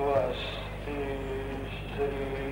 वास्ति श्रीगणे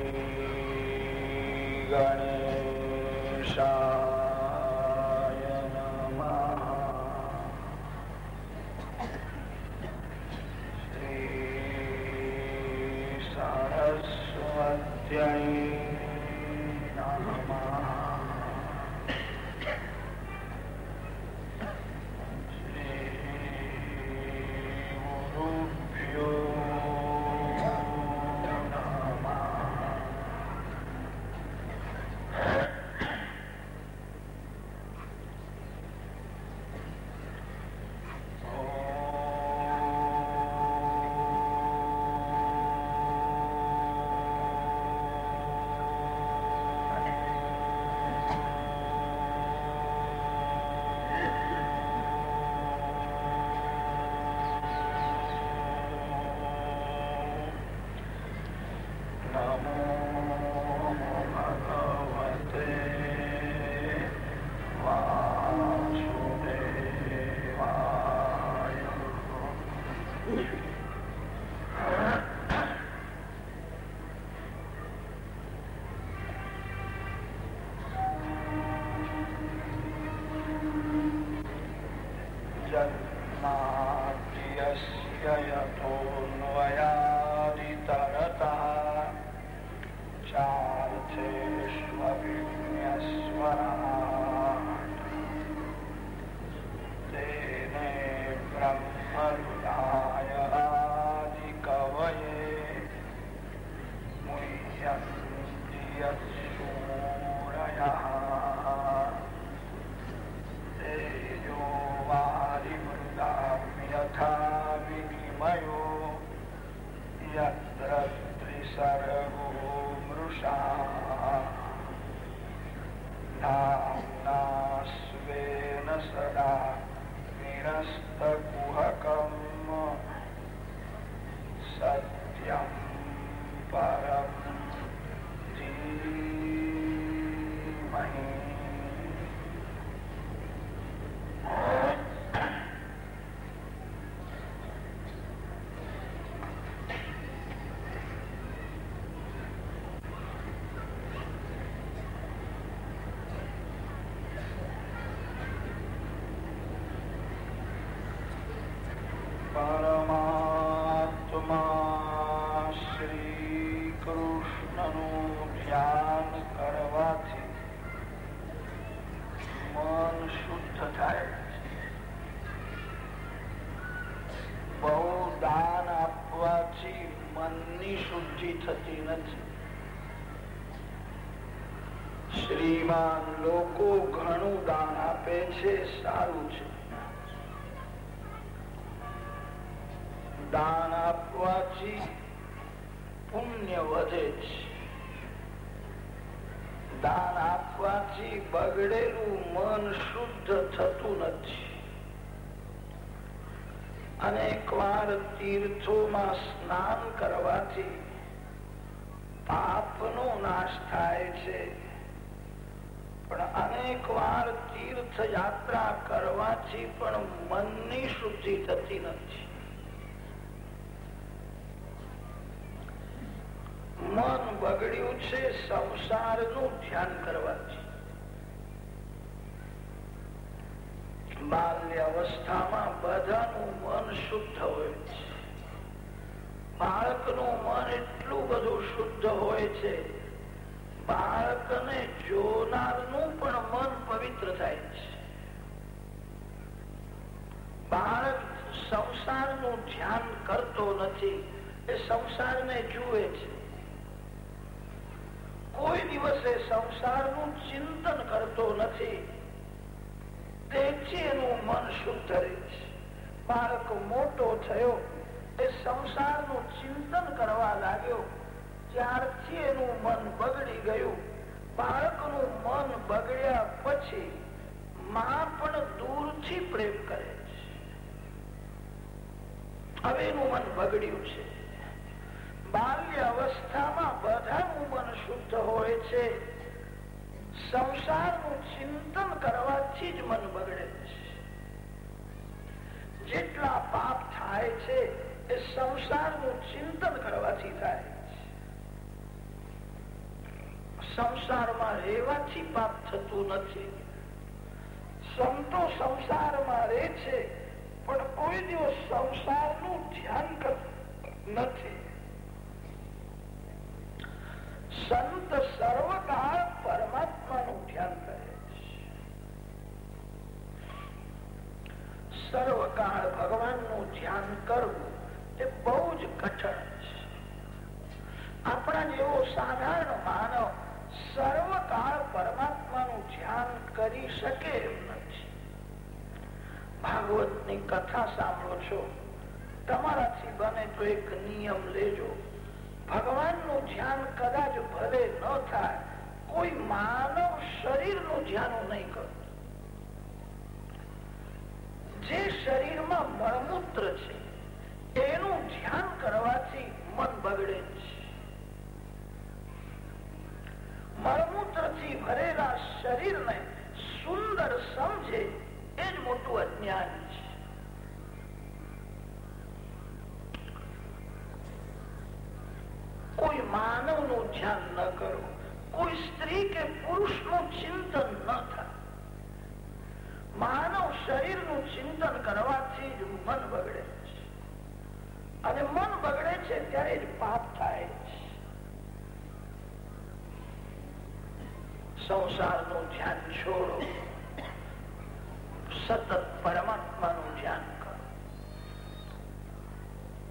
આપે છે સારું છે. દાન આપવાથી પુણ્ય વધે છે. દાન આપવાથી બગડેલું મન શુદ્ધ થતું નથી. અનેક વાર તીર્થોમાં મન બગડ્યું છે, સંસારનું ધ્યાન કરવાથી. બાલ્ય બધાનું મન શુદ્ધ હોય છે. બાળકનું મન એટલું બધું શુદ્ધ હોય છે, બાળકને જોનારનું પણ મન પવિત્ર થાય છે. બાળક સંસારનું ધ્યાન કરતો નથી, એ સંસારને જુએ છે. કોઈ દિવસે સંસારનું ચિંતન કરતો નથી. તેથી મન શુદ્ધ રહે છે. બાળક મોટો થયો એ સંસારનું ચિંતન કરવા લાગ્યો. ત્યારથી એનું મન બગડી ગયું. બાળકનું મન બગડ્યા પછી મા પણ દૂરથી પ્રેમ કરે છે. હવે એનું મન બગડ્યું છે. બાલ્ય અવસ્થામાં બધાનું મન શુદ્ધ હોય છે. સંસારનું ચિંતન કરવાથી જ મન બગડે છે. જેટલા પાપ થાય છે, એ સંસારનું ચિંતન કરવાથી થાય સંસારમાં રહેવાથી પાપ થતું નથી. સંતો સંસારમાં રહે છે, પણ કોઈ દિવસ સંસારનું ધ્યાન કરતું નથી. સંત સર્વકાળ પરમાત્માનું ધ્યાન કરે સર્વકાળ ભગવાનનું ધ્યાન કરવું એ બહુ જ કઠણ છે. આપણા જેવો સાધારણ માનવ સર્વકાળ પરમાત્માનું ધ્યાન કરી શકે એમ નથી. ભાગવતની કથા સાંભળો છો. તમારાથી બને તો એક નિયમ લેજો. ભગવાનનું ધ્યાન કદાચ ભલે ન થાય, કોઈ માનવ શરીરનું ધ્યાન નહીં કરતું જે શરીરમાં મળમૂત્ર છે, એનું ધ્યાન કરવાથી મન બગડે છે. મળમૂત્રથી ભરેલા શરીરને સુંદર સમજે, એ જ મોટું અજ્ઞાન છે કોઈ માનવ નું ધ્યાન ન કરો કોઈ સ્ત્રી કે પુરુષનું ચિંતન ન થાય માનવ શરીર ચિંતન કરવાથી જ મન બગડે છે અને મન બગડે છે ત્યારે જ પાપ થાય છે સંસારનું ધ્યાન છોડો સતત પરમાત્મા નું ધ્યાન કરો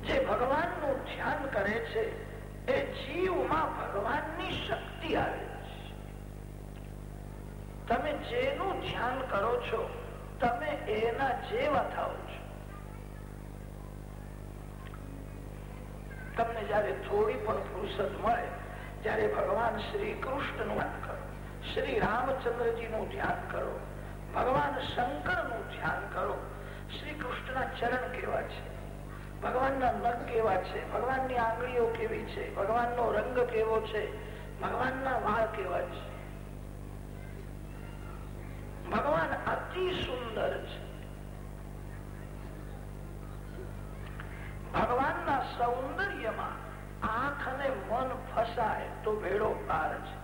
જે ભગવાનનું ધ્યાન કરે છે એ જીવમાં ભગવાનની શક્તિ આવે છે. તમે જેનું ધ્યાન કરો છો, તમે એના જેવા થાવ છો. તમને જયારે થોડી પણ ફુરસદ મળે, ત્યારે ભગવાન શ્રી કૃષ્ણનું ધ્યાન કરો, શ્રી રામચંદ્રજી નું ધ્યાન કરો, ભગવાન શંકરનું ધ્યાન કરો. શ્રી કૃષ્ણના ચરણ કેવા છે? ભગવાનના નખ કેવા છે? ભગવાનની આંગળીઓ કેવી છે? ભગવાનનો રંગ કેવો છે? ભગવાનના વાળ કેવા છે? ભગવાન અતિ સુંદર છે. ભગવાનના સૌંદર્યમાં આંખ અને મન ફસાય તો ભેડો પાર છે.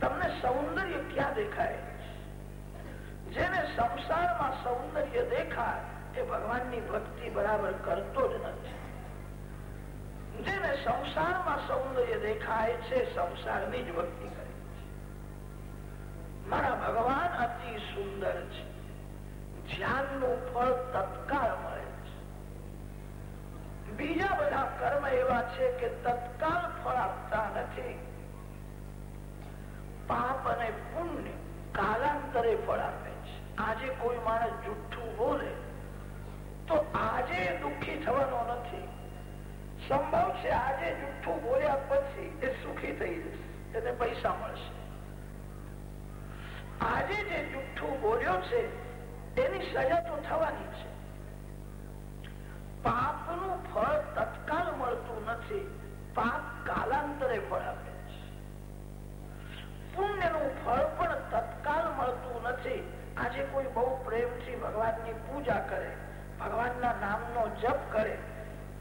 તમને સૌંદર્ય ક્યાં દેખાય? જેને સંસારમાં સૌંદર્ય દેખાય એ ભગવાનની ભક્તિ બરાબર કરતો જ નથી. જેને સંસારમાં સૌંદર્ય દેખાય છે, સંસારની જ ભક્તિ કરે મારા ભગવાન અતિ સુંદર છે. ધ્યાનનું ફળ તત્કાળ મળે છે. બીજા બધા કર્મ એવા છે કે તત્કાળ ફળ આપતા નથી. પાપ અને પુણ્ય કાલાંતરે ફળ આપે છે. આજે કોઈ માણસ જુઠ્ઠું બોલે તો આજે દુઃખી થવાનો નથી. સંભવ છે આજે જુઠ્ઠું બોલ્યા પછી એ સુખી થઈ જશે, એને પૈસા મળશે. આજે જે જુઠ્ઠું બોલ્યો છે, એની સજા તો થવાની છે. પાપનું ફળ તત્કાલ મળતું નથી, પાપ કાલાંતરે ફળ આપે છે. પુણ્યનું ફળ પણ તત્કાલ મળતું નથી. આજે કોઈ બહુ પ્રેમથી ભગવાનની પૂજા કરે ભગવાનના નામનો જપ કરે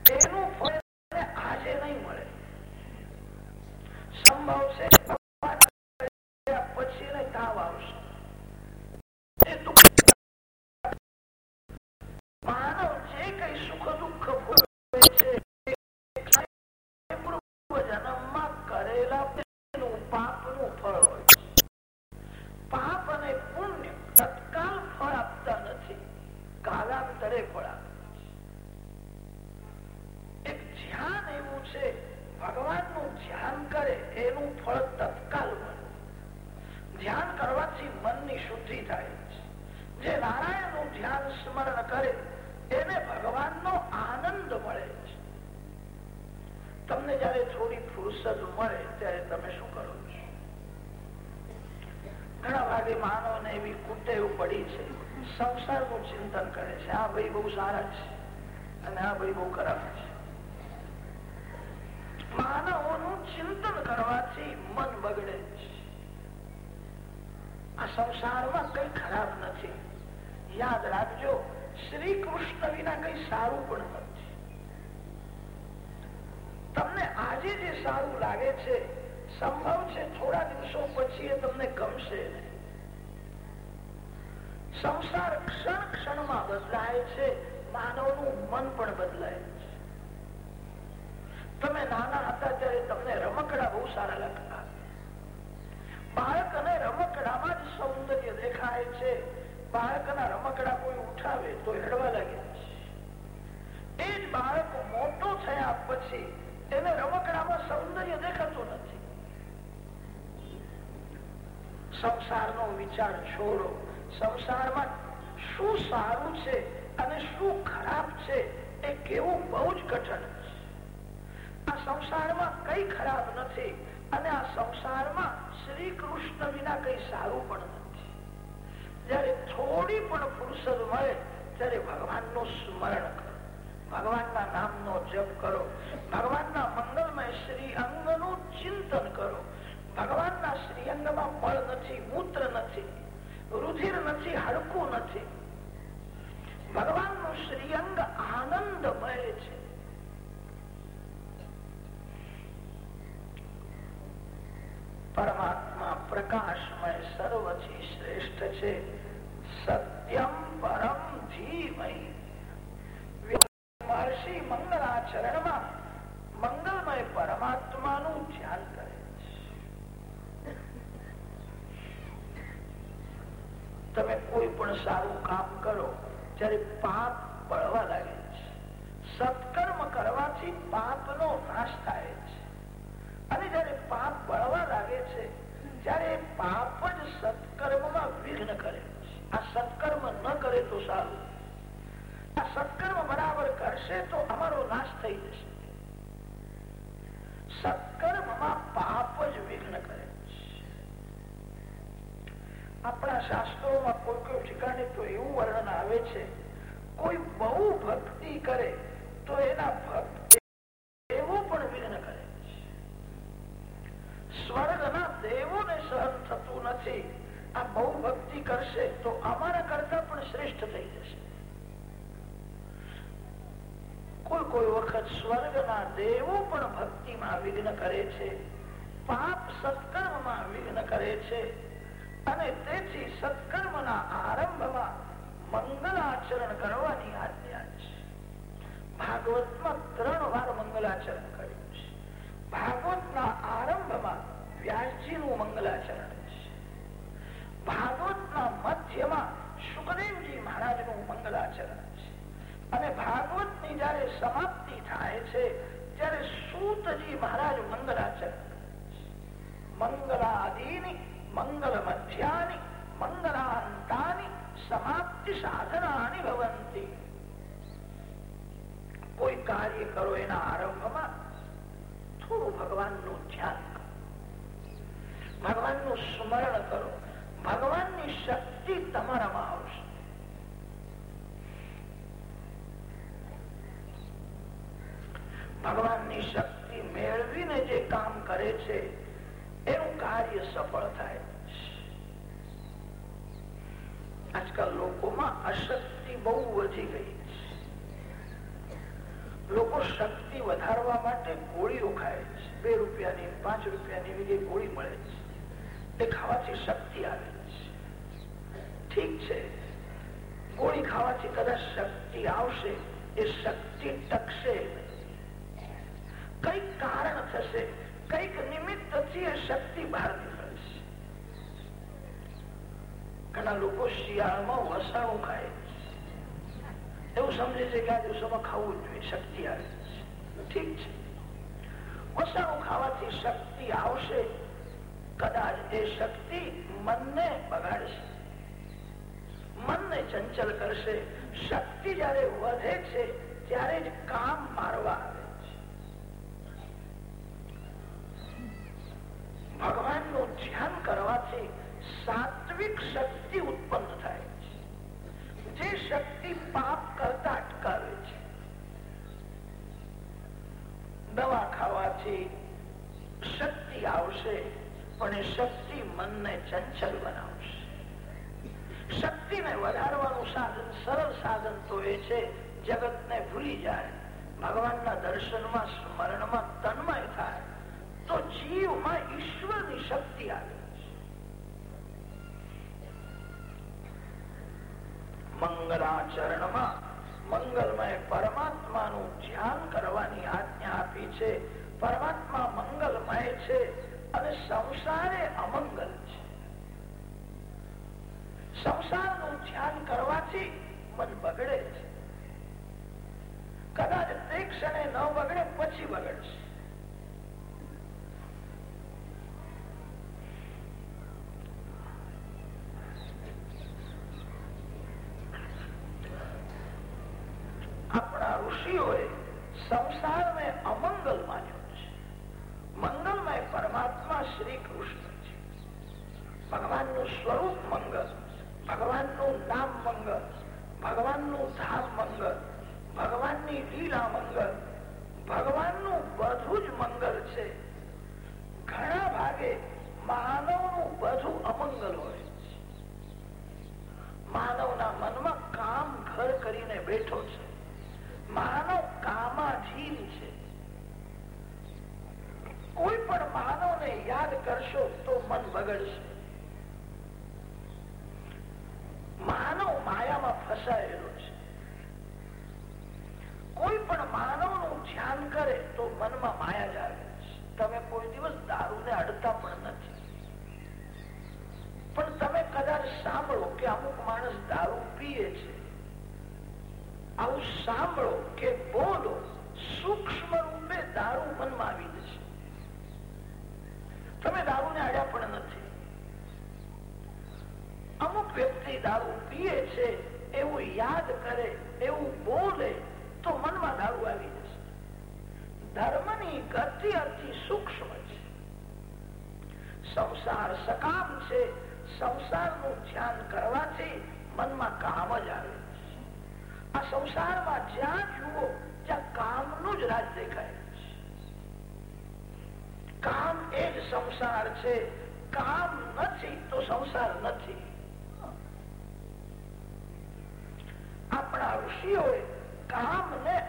તેનું ફળ આજે નહીં મળે. સંભવ છે જે નારાયણનું ધ્યાન સ્મરણ કરે એને ભગવાન નો આનંદ મળે છે. તમને જયારે થોડી ફુરસદ મળે, ત્યારે તમે શું કરો છો? ઘણા ભાગે માનવ ને એવી કુટેવ પડી છે સંસારનું ચિંતન કરે છે. આ ભાઈ બહુ સારા છે અને આ ભાઈ બહુ ખરાબ છે. માનવોનું ચિંતન કરવાથી મન બગડે છે. આ સંસારમાં કઈ ખરાબ નથી. યાદ રાખજો શ્રી કૃષ્ણ વિના કઈ સારું પણ નથી. તમને આજે જે સારું લાગે છે, સંભવ છે થોડા દિવસો પછી એ તમને ગમશે સંસાર ક્ષણ ક્ષણમાં બદલાય છે, માનવનું મન પણ બદલાય છે. તમે નાના હતા ત્યારે તમને રમકડા બહુ સારા લાગતા. બાળક અને રમકડામાં જ સૌંદર્ય દેખાય છે. બાળકના રમકડા કોઈ ઉઠાવે તો હેડવા લાગે એ જ બાળક મોટો થયા પછી એને રમકડામાં સૌંદર્ય દેખાતું નથી. સંસારનો વિચાર છોડો. સંસારમાં શું સારું છે અને શું ખરાબ છે એ કેવું બહુ જ કઠણ આ સંસારમાં કઈ ખરાબ નથી અને આ સંસારમાં શ્રી કૃષ્ણ વિના કઈ સારું પણ નથી. જયારે થોડી પણ ફુરસદ મળે, ત્યારે ભગવાનનું સ્મરણ કરો. ભગવાનના નામનો જપ કરો. ભગવાનના મંગલમય શ્રી અંગનું ચિંતન કરો. ભગવાનના શ્રી અંગમાં મળ નથી, મૂત્ર નથી, રુધિર નથી, હડકું નથી. ભગવાનનું શ્રીઅંગ આનંદમય છે. પરમાત્મા પ્રકાશમય સર્વથી શ્રેષ્ઠ છે. સત્યમ પરમ ધીમય મહર્ષિ મંગલાચરણમાં મંગલમય પરમાત્માનું ધ્યાન કરે છે. તમે કોઈ પણ સારું કામ કરો ત્યારે પાપ સારું. સત્કર્મ બરાબર કરશે તો અમારો નાશ થઈ ભગવાનનું સ્મરણ કરો. ભગવાનની શક્તિ તમારામાં આવશે. ભગવાનની શક્તિ મેળવીને જે કામ કરે છે, એનું કાર્ય સફળ થાય. આજકાલ લોકોમાં અશક્તિ બહુ વધી ગઈ છે. લોકો શક્તિ વધારવા માટે ગોળીઓ ખાય છે. બે રૂપિયાની, પાંચ રૂપિયાની ગોળી મળે છે. એ ખાવાથી શક્તિ આવે છે. ઠીક છે. ગોળી ખાવાથી કદાચ શક્તિ આવશે, એ શક્તિ ટકશે કંઈક કારણ થશે, કંઈક નિમિત્તથી એ શક્તિ બહાર નીકળશે. ઘણા લોકો શિયાળામાં વસાણું ખાય એવું સમજે છે કે આ દિવસોમાં ખાવું જોઈએ, શક્તિ આવે ઠીક છે. વસાણું ખાવાથી શક્તિ આવશે કદાચ એ શક્તિ મનને બગાડશે. મનને ચંચલ કરશે. શક્તિ જયારે વધે છે, ત્યારે જ કામ મારવા આવે ભગવાનનું ધ્યાન કરવાથી સાત્વિક શક્તિ ઉત્પન્ન થાય છે. જે શક્તિ પાપ કરતા અટકાવે છે. દવા ખાવાથી શક્તિ આવશે. પણ એ શક્તિ મનને ચંચલ બનાવશે. શક્તિને વધારવાનું સાધન, સરળ સાધન તો એ છે, જગતને ભૂલી જાય. ભગવાનના દર્શનમાં, સ્મરણમાં તન્મય થાય. તો જીવમાં ઈશ્વરની શક્તિ આવે મંગલાચરણમાં મંગલમય પરમાત્માનું ધ્યાન કરવાની આજ્ઞા આપી છે. પરમાત્મા મંગલમય છે. અને સંસારે અમંગલ છે. સંસારનું ધ્યાન કરવાથી મન બગડે છે. કદાચ તે ક્ષણે ન બગડે, પછી બગડશે. સંસારનું ધ્યાન કરવાથી મનમાં કામ જ આવે આ સંસારમાં જ્યાં જુઓ, ત્યાં કામનું જ રાજ દેખાય કામ એ જ સંસાર છે. કામ નથી તો સંસાર નથી. આપણા ઋષિઓએ કામને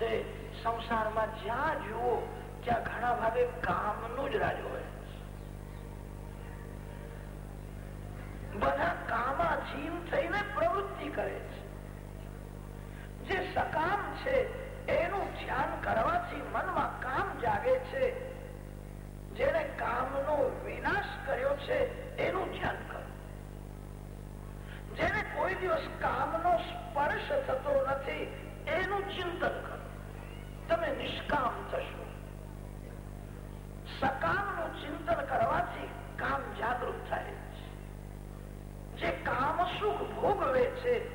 છે, સંસારમાં જ્યાં જુઓ, ત્યાં ઘણા ભાગે કામનું જ રાજ હોય. બધા કામાધીન થઈને પ્રવૃત્તિ કરે છે. જે સકામ છે, એનું ધ્યાન કરવાથી મનમાં કામ જાગે છે. જેને કામનો વિનાશ કર્યો છે, એનું ધ્યાન કરો. જેને કોઈ દિવસ કામનો સ્પર્શ થતો નથી, એનું ચિંતન કરો. તમે નિષ્કામ થશો. સકામનું ચિંતન કરવાથી કામ જાગૃત થાય છે. જે કામ સુખ ભોગવે છે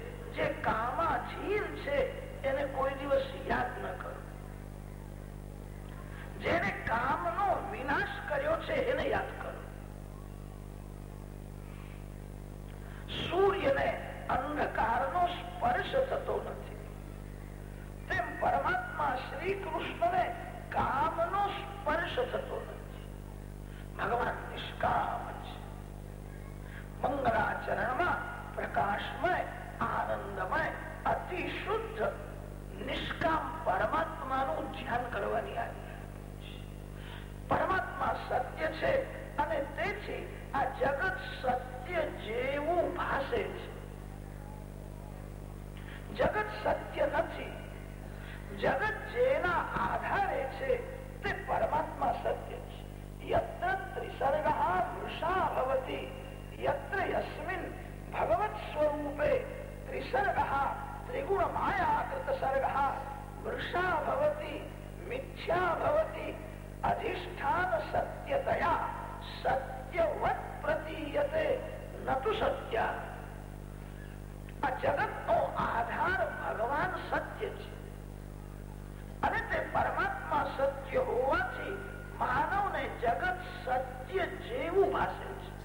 સત્ય હોવાથી માનવને જગત સત્ય જેવું ભાષે છે.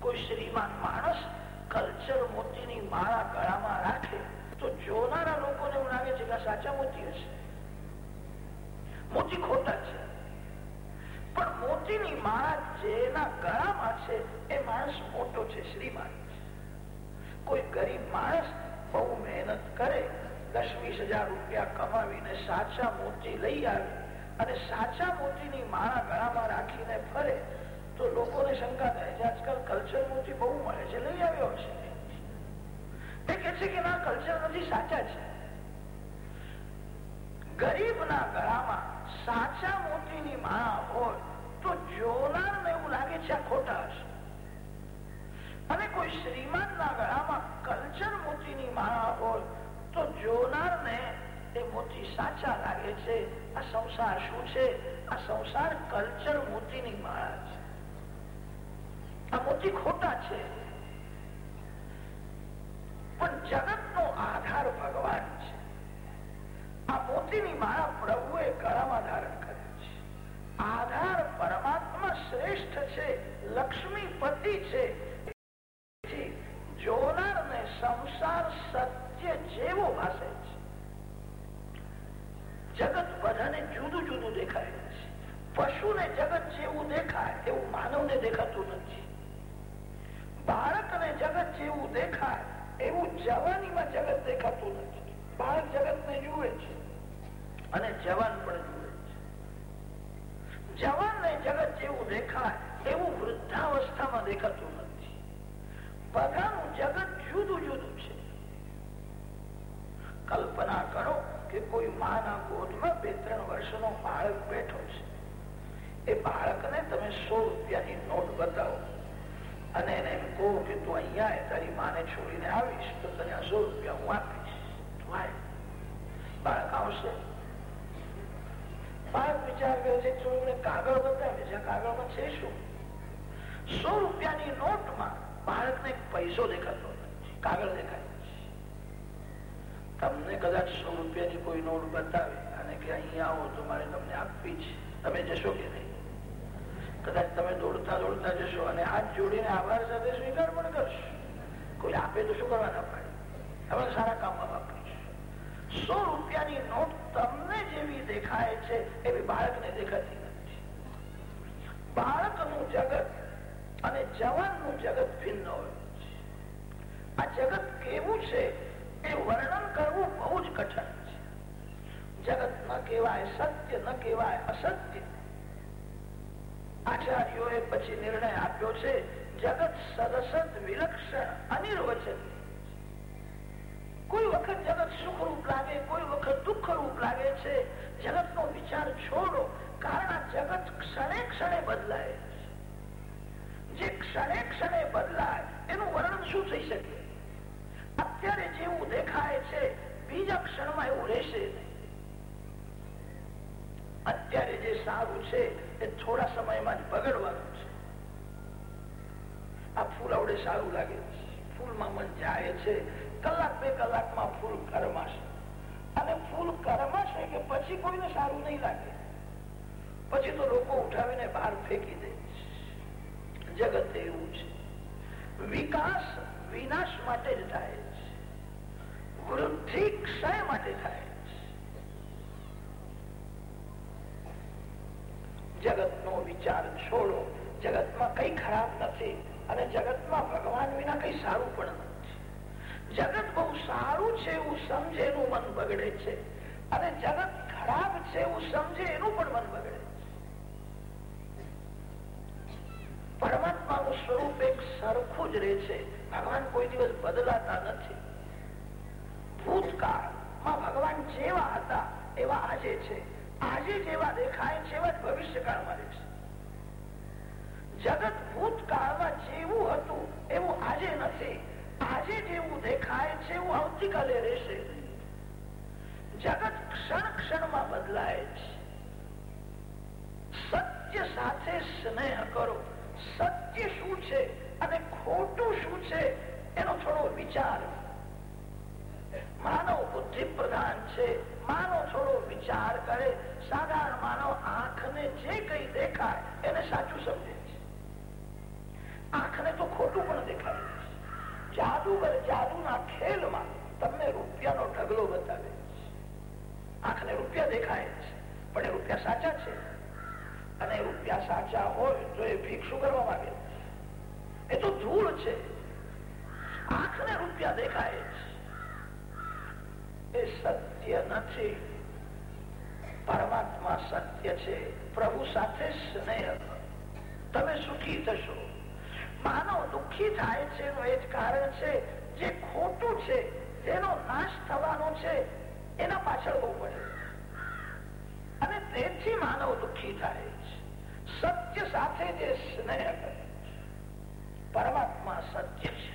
કોઈ શ્રીમાન માણસ કલ્ચર મોતીની માળા ગળામાં રાખે તો જોનારા લોકોને એવું લાગે છે કે સાચા મોતી હશે. મોતી ખોટા છે. પણ મોતીની માળા જેના ગળામાં છે એ માણસ મોટો છે, શ્રીમાન કોઈ ગરીબ માણસ બહુ મહેનત કરે દસ હજાર રૂપિયા કમાવીને સાચા મોતી લઈ આવે અને સાચા મોતીની માળા ગળામાં રાખીને ફરે, તો લોકોને શંકા થાય છે આજકાલ કલ્ચર મોતી બહુ મળે છે, લઈ આવ્યો હશે. કલ્ચર મોતી સાચા ગરીબના ગળામાં સાચા મોતીની માળા હોય તો જોનારને એવું લાગે છે આ ખોટા હશે. અને કોઈ શ્રીમાનના ગળામાં કલ્ચર મોતીની માળા હોય તો જોનારને એ મોતી સાચા લાગે છે. આ સંસાર શું છે? આ સંસાર કલ્ચર મોતીની માળા છે. આ મોતી ખોટા છે. પણ જગત નો આધાર ભગવાન છે. આ મોતીની માળા પ્રભુએ ગળામાં ધારણ કરે છે. આધાર પરમાત્મા શ્રેષ્ઠ છે લક્ષ્મી પતિ છે જોનારને સંસાર સત્ય જેવો ભાષે છે. જગત બધાને જુદું જુદું દેખાય છે. પશુને જગત જેવું દેખાય એવું માનવને દેખાતું નથી. બાળકને જગત જેવું દેખાય એવું જવાનીમાં જગત દેખાતું નથી. બાળક જગતને જુએ છે અને જવાન પણ જુએ છે. જવાનને જગત જેવું દેખાય એવું વૃદ્ધાવસ્થામાં દેખાતું નથી. બધાનું જગત જુદું જુદું છે. કલ્પના કરો કે કોઈ માના ગોદમાં બે ત્રણ વર્ષનો બાળક બેઠો છે. એ બાળકને તમે સો રૂપિયાની નોટ બતાવો. અને એને એમ કહો કે તું અહીંયા તારી માને છોડીને આવીશ, તો તને સો રૂપિયા હું આપીશ. બાળક આવશે. બાળક વિચાર કરે છે છોડીને કાગળ બતાવે છે કાગળમાં છે શું? સો રૂપિયાની નોટમાં બાળકને પૈસો દેખાતો કાગળ દેખાય. તમને કદાચ સો રૂપિયાની કોઈ નોટ બતાવે અને કે અહીંયા આવો તો મારે તમને આપવી છે તમે જશો કે નહીં? કદાચ તમે દોડતા દોડતા જશો અને હાથ જોડીને આભાર સાથે સ્વીકાર પણ કરશો. કોઈ આપે તો શું કરવાના પાડે હવે સારા કામમાં વાપરીશ સો રૂપિયાની નોટ તમને જેવી દેખાય છે એવી બાળકને દેખાતી નથી. બાળકનું જગત અને જવાનનું જગત ભિન્ન હોય છે. આ જગત કેવું છે વર્ણન કરવું બહુ જ કઠણ છે. જગત ન કહેવાય સત્ય, ન કહેવાય અસત્ય. આચાર્યોએ પછી નિર્ણય આપ્યો છે, જગત સદસત વિલક્ષણ, અનિર્વચન. કોઈ વખત જગત સુખરૂપ લાગે, કોઈ વખત દુઃખરૂપ લાગે છે. જગત નો વિચાર છોડો, કારણ જગત ક્ષણે ક્ષણે બદલાય જે ક્ષણે ક્ષણે બદલાય, એનું વર્ણન શું થઈ શકે? અત્યારે જેવું દેખાય છે, બીજા ક્ષણમાં એવું રહેશે અત્યારે જે સારું છે, એ થોડા સમયમાં જ બગડવાનું છે. આ ફૂલ આવડે સારું લાગે ફૂલમાં મન જાય છે. કલાક બે કલાકમાં ફૂલ કરમાશે. અને ફૂલ કરમાશે કે પછી કોઈને સારું નહીં લાગે. પછી તો લોકો ઉઠાવીને બહાર ફેંકી દે જગત એવું છે. વિકાસ વિનાશ માટે જ થાય છે. વૃદ્ધિ ક્ષય માટે થાય જગત નો વિચાર છોડો. જગતમાં કઈ ખરાબ નથી અને જગતમાં ભગવાન વિના કઈ સારું પણ નથી. જગત બહુ સારું છે એવું સમજે એનું મન બગડે છે. અને જગત ખરાબ છે એવું સમજે એનું પણ મન બગડે છે. પરમાત્માનું સ્વરૂપ એક સરખું જ રહે છે. ભગવાન કોઈ દિવસ બદલાતા નથી. ભૂતકાળમાં ભગવાન જેવા હતા, એવા આજે છે. આજે જેવા દેખાય છે, એવા ભવિષ્યકાળમાં રહેશે જગત ભૂતકાળમાં જેવું હતું, એવું આજે નથી. આજે જેવું દેખાય છે, એવું આવતીકાલે રહેશે. જગત ક્ષણ ક્ષણમાં બદલાય છે. સત્ય સાથે સ્નેહ કરો. સત્ય શું છે? અને ખોટું શું છે એનો થોડો વિચાર. માનવ બુદ્ધિ પ્રધાન છે. માનવ થોડો વિચાર કરે. સાધારણ માનવ આંખને જે કઈ દેખાય એને સાચું સમજે છે. આંખને તો ખોટું પણ દેખાય છે. જાદુગર જાદુના ખેલમાં તમને રૂપિયાનો ઢગલો બતાવે છે. આંખને રૂપિયા દેખાય છે, પણ એ રૂપિયા સાચા છે. અને રૂપિયા સાચા હોય તો એ ભીક્ષુ કરવા માંગે એ તો ધૂળ છે. આંખને રૂપિયા દેખાય છે. એ સત્ય નથી. પરમાત્મા સત્ય છે. પ્રભુ સાથે સ્નેહ. તમે સુખી થશો. માનવ દુઃખી થાય છે એનું એ જ કારણ છે. જે ખોટું છે, તેનો નાશ થવાનો છે, એના પાછળ બહુ પડે અને તેથી માનવ દુઃખી થાય છે. સત્ય સાથે જે સ્નેહ કરે. પરમાત્મા સત્ય છે.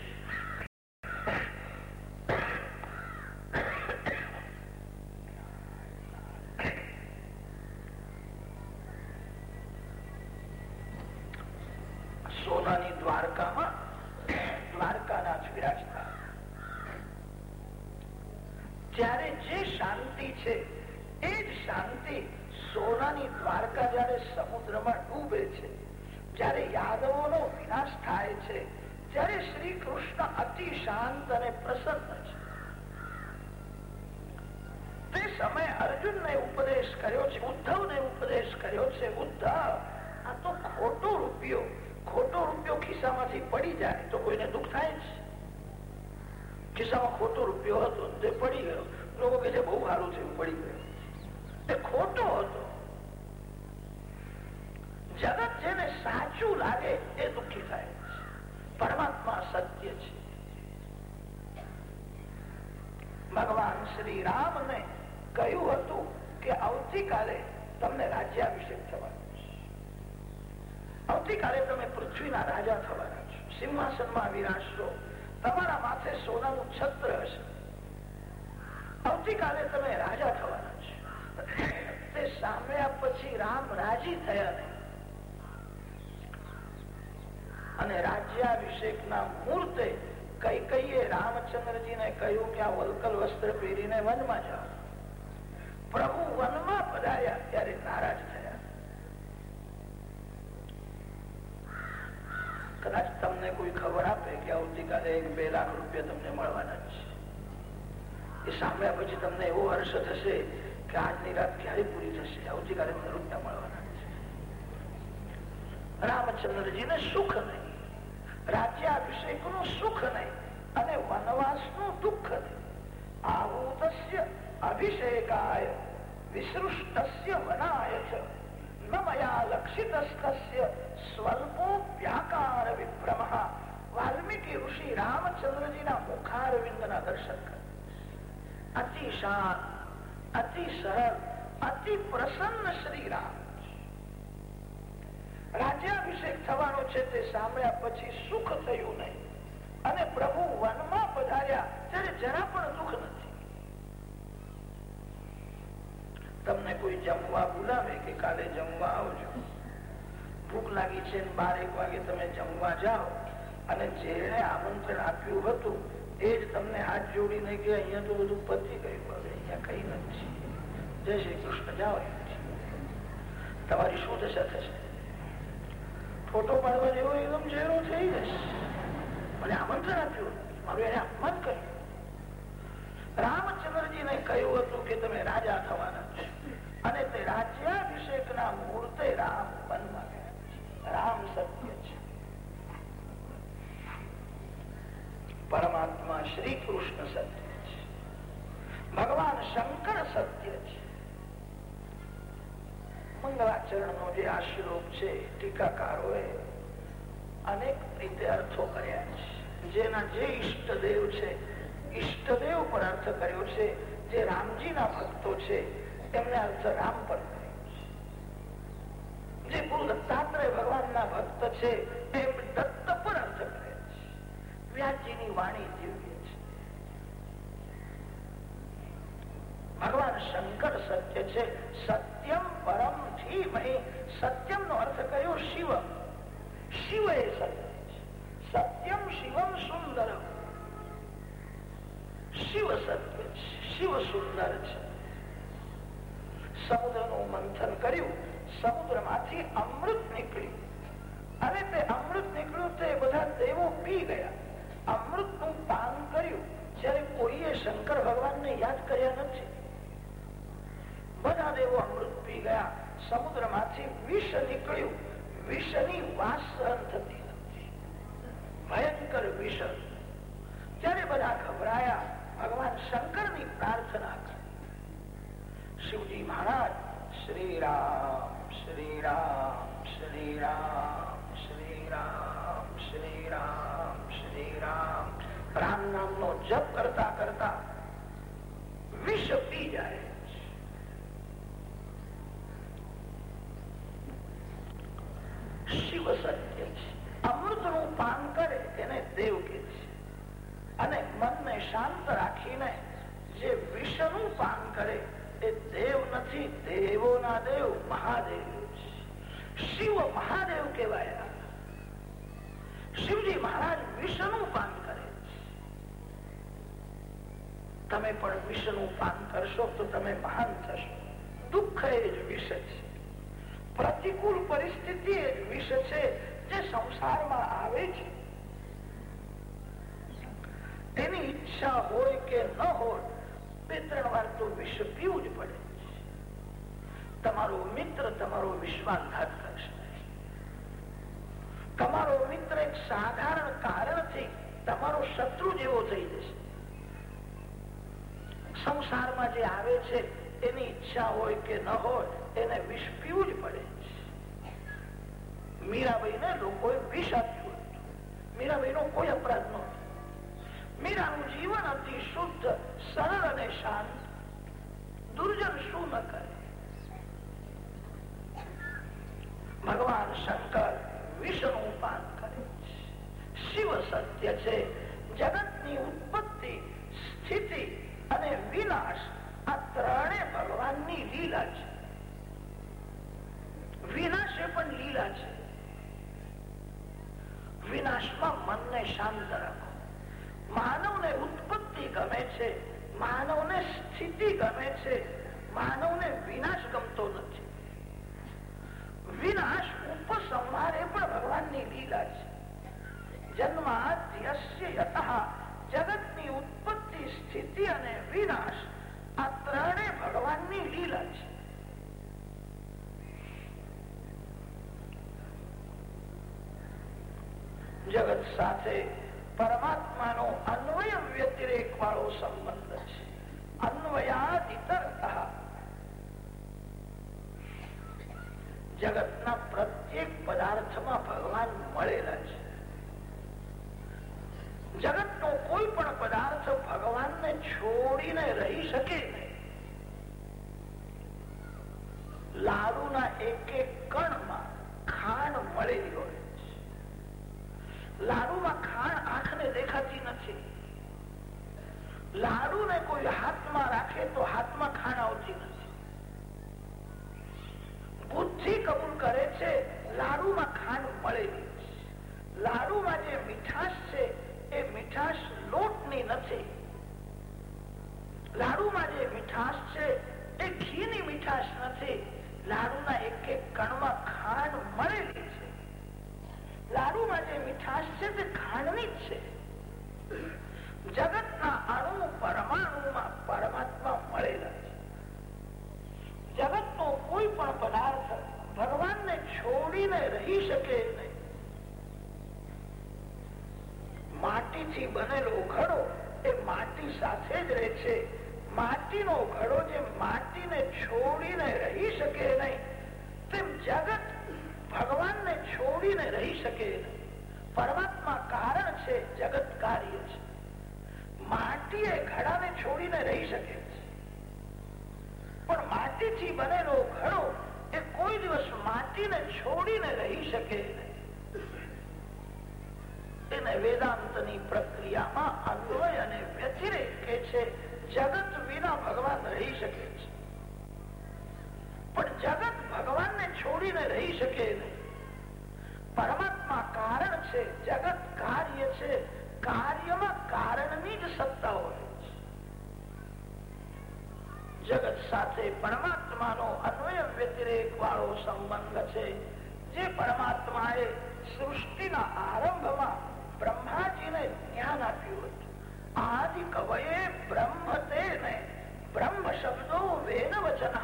સાંભળ્યા પછી તમને એવો હર્ષ થશે કે આજની રાત ક્યારે પૂરી થશે. આવતીકાલે મને રૂપિયા મળવાના છે. રામચંદ્રજીને સુખ નહીં. રાજ્યાભિષેકનું સુખ નહીં અને વનવાસનું દુઃખ નહીં. આહૂતસ્ય અભિષેકાય વિસૃષ્ટ વનાય ન મયા લક્ષિતસ્તસ્ય સ્વલ્પો વ્યાકાર વિભ્રમ. વાલ્મીકી ઋષિ રામચંદ્રજીના મુખારવિંદના દર્શન કરે. અતિ શાંત અતિ સરળ અતિ પ્રસન્ન શ્રી રામ રાજ્યાભિષેક થવાનો છે તે સાંભળ્યા પછી સુખ થયું નહીં. અને પ્રભુ વનમાં પધાર્યા ત્યારે જરા પણ દુઃખ નથી. તમને કોઈ જમવા બોલાવે કે કાલે જમવા આવજો? ભૂખ લાગી છે બાર એક વાગે તમે જમવા જાઓ. અને જેને આમંત્રણ આપ્યું હતું એ જ તમને હાથ જોડીને કે અહીંયા તો બધું પતી ગયું. હવે અહીંયા કઈ નથી. જય શ્રી કૃષ્ણ, જાઓ તમારી શું દશા થશે? ફોટો પાડવા જેવો એકદમ ચહેરો થઈ જશે. મને આમંત્રણ આપ્યું. મારું એને અપમાન કર્યું. રામચંદ્રજીને કહ્યું હતું કે તમે રાજા થવાના છો. અને તે રાજ્યાભિષેક ના મુહૂર્તે રામ બનવા રામ સત્ય છે પરમાત્મા શ્રી કૃષ્ણ સત્ય છે. ભગવાન શંકર સત્ય છે. મંગળાચરણ નો જે આ છે, ટીકાકારોએ અનેક રીતે અર્થો કર્યા છે. જેના જે ઈષ્ટદેવ છે, ઈષ્ટદેવ પર અર્થ કર્યો છે. જે રામજીના ભક્તો છે, એમને અર્થ રામ પર જે ગુરુ દત્તાત્રેય ભગવાનના ભક્ત છે, એમ દત્ત વ્યાસજીની વાણી દિવ્ય છે ભગવાન શંકર સત્ય છે. સત્યમ પરમ ધીમહી સત્યમ નો અર્થ કયો? શિવ શિવ એ સત્ય સત્યમ શિવમ સુંદરમ. શિવ સત્ય શિવ સુંદર છે. સમુદ્રનું મંથન કર્યું. સમુદ્રમાંથી અમૃત નીકળ્યું. અને તે અમૃત નીકળ્યું તે બધા દેવો પી ગયા. અમૃતનું પાન કર્યું, જ્યારે કોઈએ શંકર ભગવાનને યાદ કર્યા નથી. બધા દેવો અમૃત પી ગયા, સમુદ્રમાંથી વિષ નીકળ્યું. વિષની વાસ સહન થતી નથી. ભયંકર વિષ. ત્યારે બધા ગભરાયા, ભગવાન શંકરની પ્રાર્થના કરી. શિવજી મહારાજ શ્રી રામ શ્રી રામ શ્રી રામ શ્રી રામ શ્રી રામ રામ રામ નામ નો જપ કરતા કરતા વિષ પી જાય શિવ સત્ય છે. અમૃતનું પાન કરે એને દેવ કે છે. અને મનને શાંત રાખીને જે વિષનું પાન કરે એ દેવ નથી દેવો ના દેવ મહાદેવ છે. શિવ મહાદેવ કહેવાય શિવજી મહારાજ વિષનું પાન કરે તમે પણ વિષનું પાન કરશો તો તમે મહાન થશો. દુઃખ એ જ વિષ છે. પ્રતિકૂળ પરિસ્થિતિ એ જ વિષ છે જે સંસારમાં આવે છે. તેની ઈચ્છા હોય કે ન હોય, બે ત્રણ વાર તો વિષ પીવું જ પડે તમારો મિત્ર તમારો વિશ્વાસઘાત કરશે. તમારો મિત્ર એક સાધારણ કારણથી તમારો શત્રુ જેવો થઈ જશે. સંસારમાં જે આવે છે એની ઈચ્છા હોય કે ન હોય, એને વિષ પીવું જ પડે. મીરાબાઈ ને લોકોએ વિષ આપ્યું મીરાબાઈ નો કોઈ અપરાધ નહોતો મીરાનું જીવન અતિ શુદ્ધ, સરળ અને શાંત, દુર્જન શું ન કરે? ભગવાન શંકર વિષનું પાન કરે શિવ સત્ય છે. જગતની ઉત્પત્તિ, સ્થિતિ અને વિનાશ આ ત્રણે ભગવાનની લીલા છે. વિનાશ પણ લીલા છે. વિનાશમાં મનને શાંત રાખો. માનવને ઉત્પત્તિ ગમે છે. માનવને સ્થિતિ ગમે છે. માનવને વિનાશ ગમતો નથી. વિનાશ ઉપસંહાર પણ ભગવાનની લીલા છે. જન્માદ્યસ્ય જગતની ઉત્પત્તિ, સ્થિતિ અને વિનાશ, આ ત્રણે ભગવાનની લીલા છે. જગત સાથે પરમાત્માનો અન્વય વ્યતિરેક વાળો સંબંધ છે. અન્વયાદિતર જગતના પ્રત્યેક પદાર્થમાં ભગવાન મળેલા છે. જગતનો કોઈ પણ પદાર્થ ભગવાનને છોડીને રહી શકે લાડુના એક એક કણમાં ખાણ મળેલી હોય લાડુમાં આંખ આંખને દેખાતી નથી. લાડુને કોઈ હાથમાં રાખે તો હાથમાં ખાણ આવતી નથી. બુદ્ધિ કબૂલ કરે છે, લાડુમાં ખાંડ મળેલી લાડુમાં જે મીઠાશ છે, એ મીઠાશ લોટની નથી. લાડુમાં જે મીઠાશ છે, એ ઘીની મીઠાશ નથી. લાડુના એક એક કણમાં ખાંડ મળેલી છે. લાડુમાં જે મીઠાશ છે, તે ખાંડની જ છે. જગતના અણુ પરમાણુમાં છોડીને શકે માટીથી બનેલો ઘડો એ માટી સાથે જ રહે છે. માટીનો ઘડો જે માટીને છોડીને રહી શકે નહીં, તેમ જગત ભગવાનને છોડીને રહી શકે નહીં. પરમાત્મા કારણ છે, જગત કાર્ય છે. માટી એ ઘડાને છોડીને રહી શકે છે. પણ માટીથી બનેલો ઘડો એ કોઈ દિવસ માટીને છોડીને રહી શકે એને વેદાંતની પ્રક્રિયામાં અન્વય અને વ્યતિરેક કે છે, જગત વિના ભગવાન રહી શકે છે. પણ જગત ભગવાનને છોડીને રહી શકે નહીં. પરમાત્મા કારણ છે, જગત કાર્ય છે. કાર્યમાં કારણની જ સત્તા હોય. જગત સાથે પરમાત્માનો અન્વય વ્યતિરેક વાળો સંબંધ છે. જે પરમાત્માએ સૃષ્ટિના આરંભમાં બ્રહ્માજીને જ્ઞાન આપ્યું હતું. આદિ કવયે બ્રહ્મ તેને બ્રહ્મ શબ્દો વેદ વચન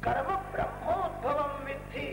કર્મ બ્રહ્મોદ્ભવમ વિધિ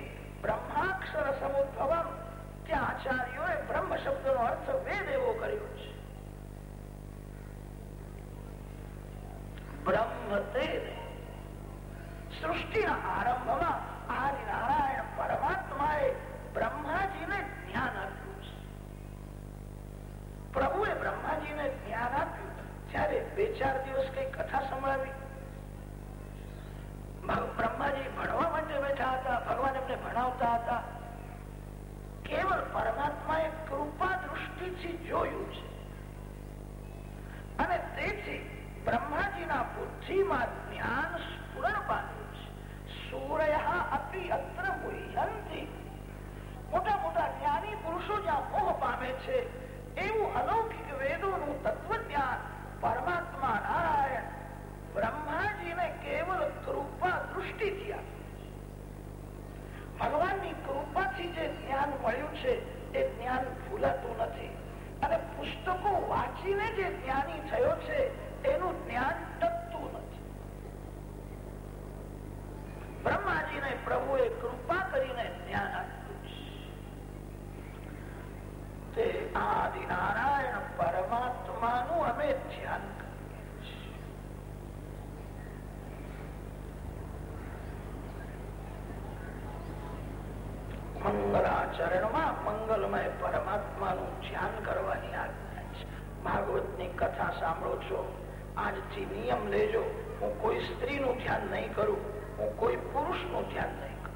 મંગલાચરણમાં મંગલમય પરમાત્માનું ધ્યાન કરવાની આજ્ઞા છે. ભાગવતની કથા સાંભળો છો. આજથી નિયમ લેજો. હું કોઈ સ્ત્રીનું ધ્યાન નહીં કરું. હું કોઈ પુરુષનું ધ્યાન નહીં કરું.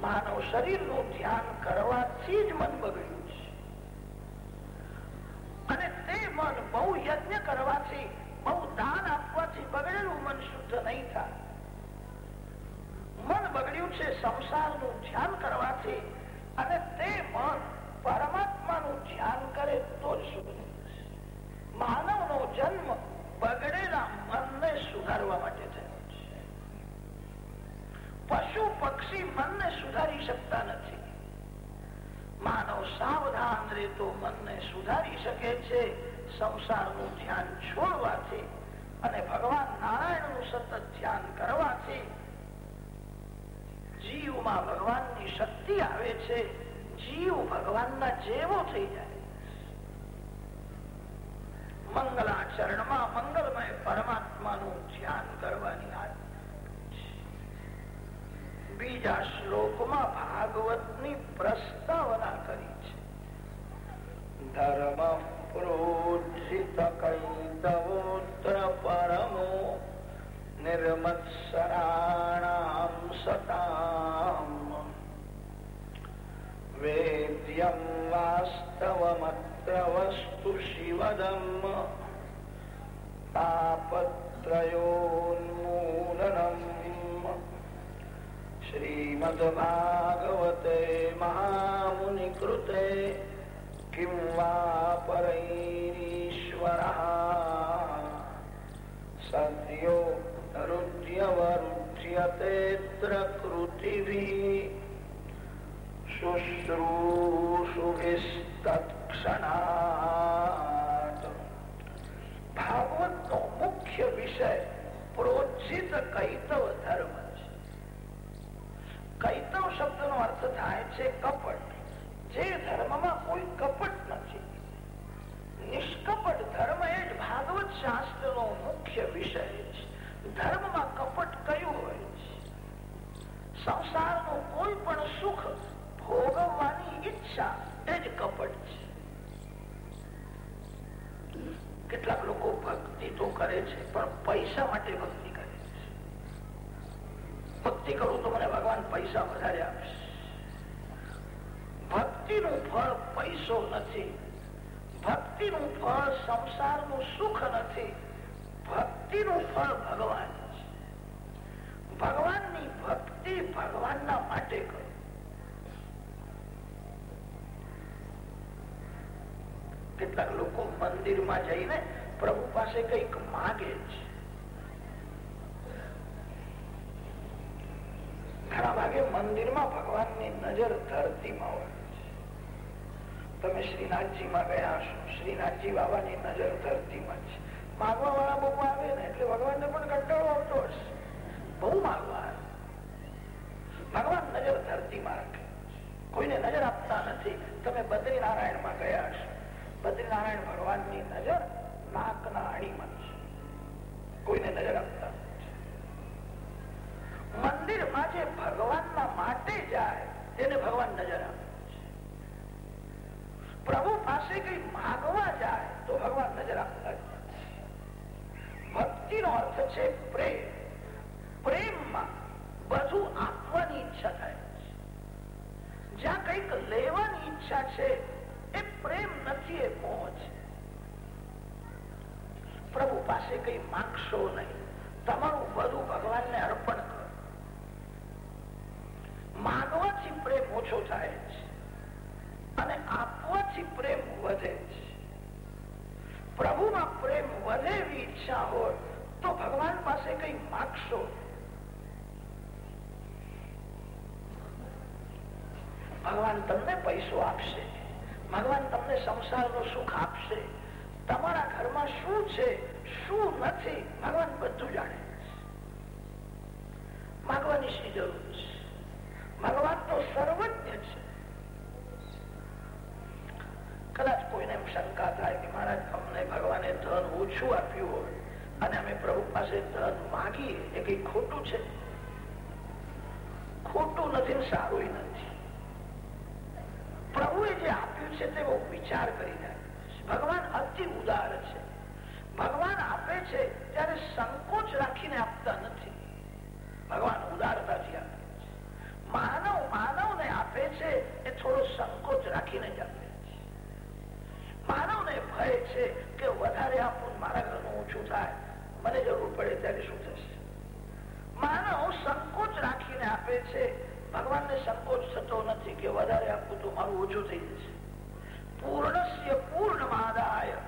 માનવ શરીરનું ધ્યાન કરવાથી જ મન બગડ્યું છે. અને તે મન બહુ યજ્ઞ કરવાથી, બહુ દાન આપવાથી બગડેલું મન શુદ્ધ નહીં થાય. મન બગડ્યું છે સંસારનું ધ્યાન કરવાથી અને તે મન પરમાત્માનું ધ્યાન કરે તો જ માનવનો જન્મ બગડેલા મનને સુધારવા માટે થયો છે. પશુ પક્ષી મનને સુધારી શકતા નથી. માનવ સાવધાન રહેતો મનને સુધારી શકે છે. સંસારનું ધ્યાન છોડવાથી અને ભગવાન નારાયણનું સતત ધ્યાન કરવાથી જીવમાં ભગવાનની શક્તિ આવે છે, જીવ ભગવાનના જેવો થઈ જાય. મંગલાચરણમાં મંગલમય પરમાત્માનું ધ્યાન કરવાની બીજા શ્લોકમાં ભાગવતની પ્રસ્તાવના કરી છે. ધર્મ પ્રોજિત કૈતવોત્ર પરમો નિર્મત્સરાણામ સતામ વેદ્યમ વાસ્તવમત્ર વસ્તુ શિવદમ તાપત્રયોન્મૂલનમ શ્રીમદ્ભાગવતે મહામુનિકૃતે किं वा પરૈરીશ્વરः સદ્યો કૈતવ ધર્મ છે અર્થ થાય છે કપટ જે ધર્મમાં કોઈ કપટ નથી નિષ્કપટ ધર્મ એ જ ભાગવત શાસ્ત્રનો મુખ્ય વિષય ધર્મમાં કપટ કયું હોય સંસારનું કોઈ પણ સુખ ભોગવવાની ઈચ્છા એ જ કપટ છે. કેટલાક લોકો ભક્તિ તો કરે છે, પણ પૈસા માટે ભક્તિ કરે છે. ભક્તિ કરું તો મને ભગવાન પૈસા વધારે આપશે. ભક્તિનું ફળ પૈસો નથી. ભક્તિનું ફળ સંસારનું સુખ નથી. ભક્તિનું ફળ ભગવાન છે. ભગવાનની ભક્તિ ભગવાનના માટે કરો. કેટલાક લોકો મંદિરમાં જઈને પ્રભુ પાસે કંઈક માગે છે. ઘણા ભાગે મંદિરમાં ભગવાનની નજર ધરતીમાં હોય તમે શ્રીનાથજીમાં ગયા હશો. શ્રીનાથજી બાબાની નજર ધરતીમાં છે. માગવા વાળા બહુ આવે ને એટલે ભગવાનને પણ કંટાળો આવતો હશે. બહુ માગવા ભગવાન નજર ધરતીમાં રાખે. કોઈને નજર આપતા નથી. તમે બદ્રીનારાયણમાં ગયા છો બદ્રીનારાયણ ભગવાનની નજર નાકના અણીમાં છે. કોઈને નજર આપતા મંદિરમાં જે ભગવાનના માટે જાય, તેને ભગવાન નજર આપે પ્રભુ પાસે કઈ માગવા જાય, તો ભગવાન નજર આપતા ભક્તિ નો અર્થ છે પ્રેમ. પ્રેમમાં બધું આપવાની ઈચ્છા થાય જ્યાં કંઈક લેવાની ઈચ્છા છે, એ પ્રેમ નથી, એ મોહ છે. પ્રભુ પાસે કઈ માગશો નહીં. તમારું બધું ભગવાનને અર્પણ કરો. માગવાથી પ્રેમ ઓછો થાય ઈચ્છા હોય તો ભગવાન પાસે કઈ માગશો? ભગવાન તમને પૈસો આપશે. ભગવાન તમને સંસારનું સુખ આપશે. તમારા ઘરમાં શું છે, શું નથી, ભગવાન બધું જાણે. માગવાની શી જરૂર છે? ભગવાન તો સર્વજ્ઞ છે. અમને ભગવાને ધન ઓછું આપ્યું હોય, અને અમે પ્રભુ પાસે ધન માગીએ, એ કઈ ખોટું છે? ખોટું નથી સારું નથી. પ્રભુએ જે આપ્યું છે તે બહુ વિચાર કરીને ભગવાન અતિ ઉદાર છે. ભગવાન આપે છે ત્યારે સંકોચ કે વધારે આપવું તો મારું ઓછું થઈ જશે. પૂર્ણસ્ય પૂર્ણમાદાય.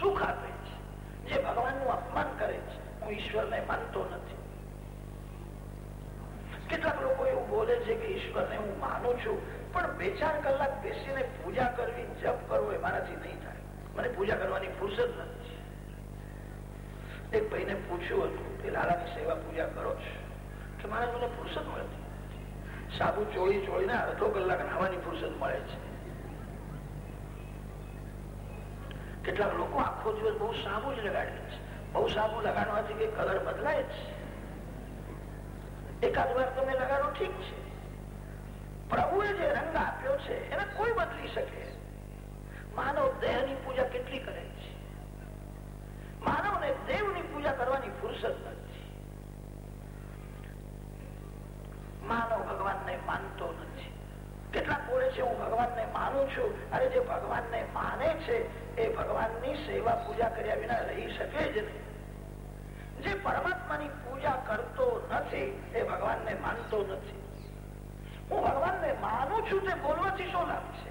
સુખ આપે છે. જે ભગવાનનું અપમાન કરે છે, હું ઈશ્વર ને માનતો નથી. કેટલાક લોકો એવું બોલે છે કે ઈશ્વર ને હું માનું છું, પણ બે ચાર કલાક બેસીને પૂજા કરવી, જપ કરવો એ મારાથી નહીં થાય. મને પૂજા કરવાની ફુરસદ નથી. એક ભાઈને પૂછ્યું હતું કે લાલાની સેવા પૂજા કરો છો? કે મારા મને ફુરસદ મળતી સાબુ ચોળી ચોળીને અડધો કલાક નાવાની ફુરસદ મળે છે. કેટલાક લોકો આખો દિવસ બહુ સાબુ જ લગાડે છે. બહુ સાબુ લગાડવાથી કલર બદલાય છે. એકાદ વાર તમે લગાડો ઠીક છે. પ્રભુએ જે રંગ આપ્યો છે, એને કોઈ બદલી શકે. માનવ દેહની પૂજા કેટલી કરે છે? માનવને દેવની પૂજા કરવાની ફુરસદ નથી. માનવ ભગવાનને માનતો નથી. કેટલાક બોલે છે, હું ભગવાનને માનું છું. અરે, જે ભગવાનને માને છે, એ ભગવાનની સેવા પૂજા કર્યા વિના રહી શકે જ નહીં. જે પરમાત્માની પૂજા કરતો નથી, એ ભગવાનને માનતો નથી. હું ભગવાનને માનું છું તે બોલવાથી શું લાભ છે?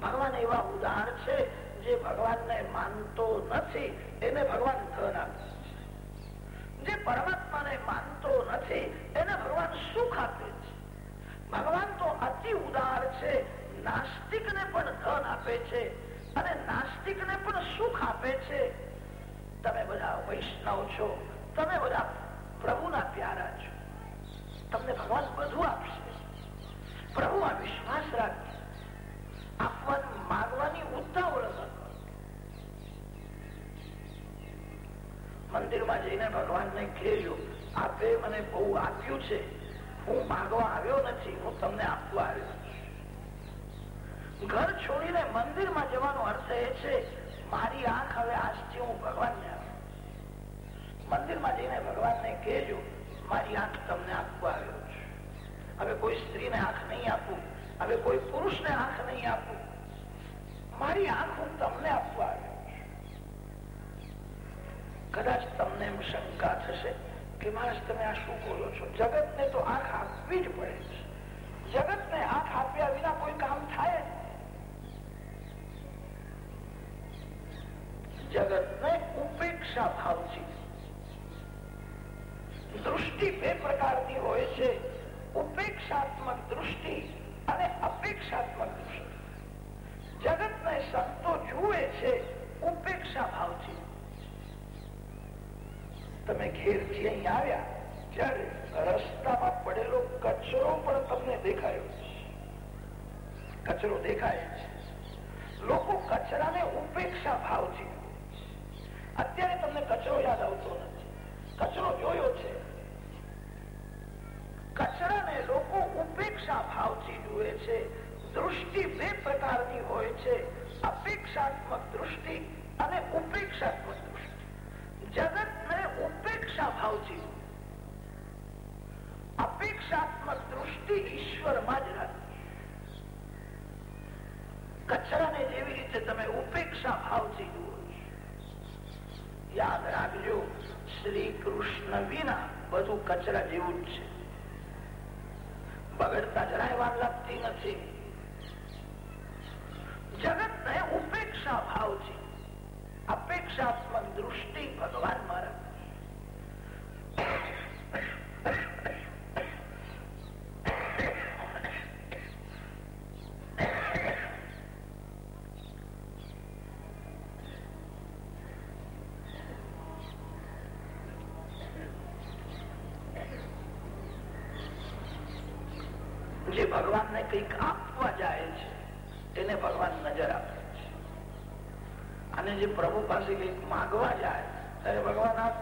ભગવાન એવા ઉદાર છે, જે ભગવાનને માનતો નથી, એને ભગવાન ધન આપે છે. જે પરમાત્માને માનતો નથી, એને ભગવાન સુખ આપે ભગવાન તો અતિ ઉદાર છે. નાસ્તિક ને પણ ધન આપે છે અને નાસ્તિક ને પણ સુખ આપે છે. તમે બધા વૈષ્ણવ છો. તમે બધા પ્રભુના પ્યારા છો. તમને ભગવાન બધું આપશે. પ્રભુમાં વિશ્વાસ રાખજો. આપવાનું માગવાની ઉતાવળ મંદિરમાં જઈને ભગવાનને કહેજો, આપે મને બહુ આપ્યું છે. હું માગવા આવ્યો નથી, હું તમને આપવા આવ્યો ઘર છોડીને મંદિરમાં જવાનો અર્થ એ છે, મારી આંખ હવે આજથી હું ભગવાનને મંદિરમાં જઈને ભગવાનને કહેજો, મારી આંખ તમને આપવા આવ્યો છું. હવે કોઈ સ્ત્રીને આંખ નહીં આપું, હવે કોઈ પુરુષને આંખ નહીં આપું. મારી આંખ હું તમને આપવા આવ્યો છું. કદાચ તમને એમ શંકા થશે કે માણસ તમે આ શું બોલો છો? જગત ને તો આંખ આપવી જ પડે છે. જગત ને આંખ આપ્યા વિના કોઈ કામ થાય જગત ને ઉપેક્ષા ભાવથી દૃષ્ટિ બે પ્રકારની હોય છે. ઉપેક્ષાત્મક દૃષ્ટિ અને અપેક્ષાત્મક દૃષ્ટિ. જગત ને સંતો જુએ છે, ઉપેક્ષા ભાવથી તમે ઘેરથી અહીં આવ્યા, ત્યારે રસ્તામાં પડેલો કચરો પણ તમને દેખાયો. છે કચરો દેખાય છે લોકો કચરાને ઉપેક્ષા ભાવથી અત્યારે તમને કચરો યાદ આવતો નથી. કચરો જોયો છે. કચરાને લોકો ઉપેક્ષા ભાવથી જુએ છે. દૃષ્ટિ બે પ્રકારની હોય છે. અપેક્ષાત્મક દૃષ્ટિ અને ઉપેક્ષાત્મક દૃષ્ટિ જગત ને ઉપેક્ષા ભાવથી અપેક્ષાત્મક દૃષ્ટિ ઈશ્વરમાં જ રાખી. કચરાને જેવી રીતે તમે ઉપેક્ષા ભાવથી જુઓ યાદ રાખજો શ્રી કૃષ્ણ વિના બધું કચરા જેવું જ છે. બગડતા જરાય વાર લાગતી નથી. જગત ને ઉપેક્ષા ભાવથી અપેક્ષાત્મક દૃષ્ટિ ભગવાન મારા જે ભગવાનને કંઈક આપવા જાય છે એને ભગવાન નજર આપે છે જે પ્રભુ પાસે કંઈક માગવા જાય ત્યારે ભગવાન હાથ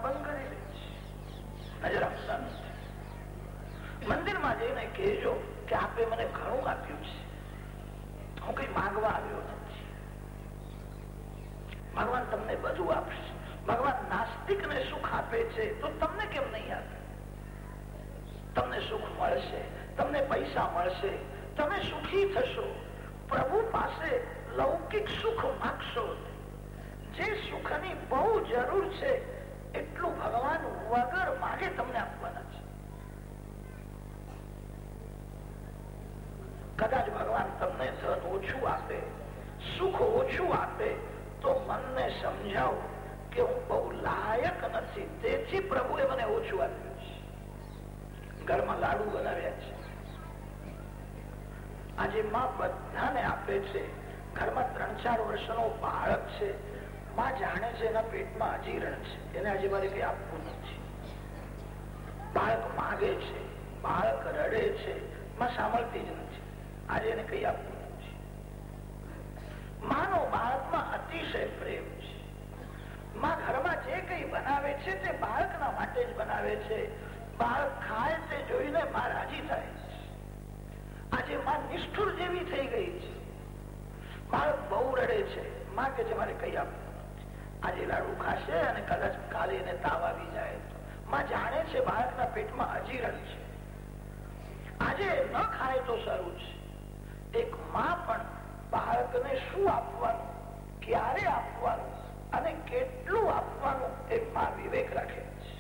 માં છે, મારે કઈ આપવું આજે લાડુ ખાશે અને કદાચ કાલે એને તાવ આવી જાય. માં જાણે છે બાળકના પેટમાં અજીરણ છે. આજે ન ખાય તો સારું છે. એક માં પણ બાળકને શું આપવાનું, ક્યારે આપવાનું અને કેટલું આપવાનું એ માં વિવેક રાખે છે.